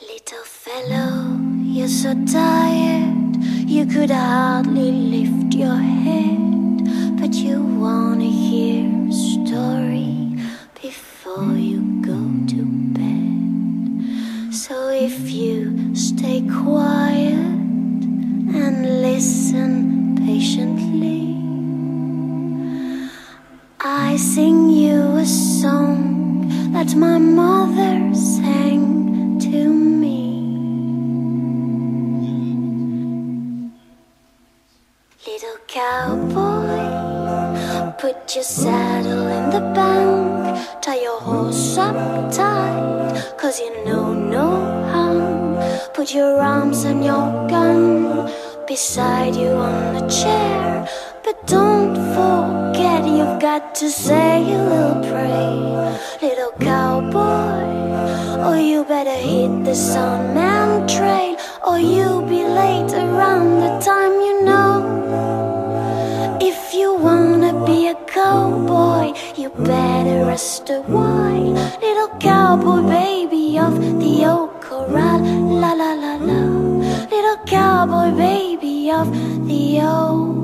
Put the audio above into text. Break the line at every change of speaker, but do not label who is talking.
Little fellow, you're so tired, you could hardly lift your head, but you wanna hear a story before you go to bed. So if you stay quiet and listen patiently, I sing you a song that my mother sang cowboy, put your saddle in the bank, tie your horse up tight, cause you know no harm. Put your arms on your gun, beside you on the chair, but don't forget you've got to say a little prayer. Little cowboy, or you better hit the sun Sandman trail, or you'll better rest a while. Little cowboy baby of the old corral, la la la la. Little cowboy baby of the old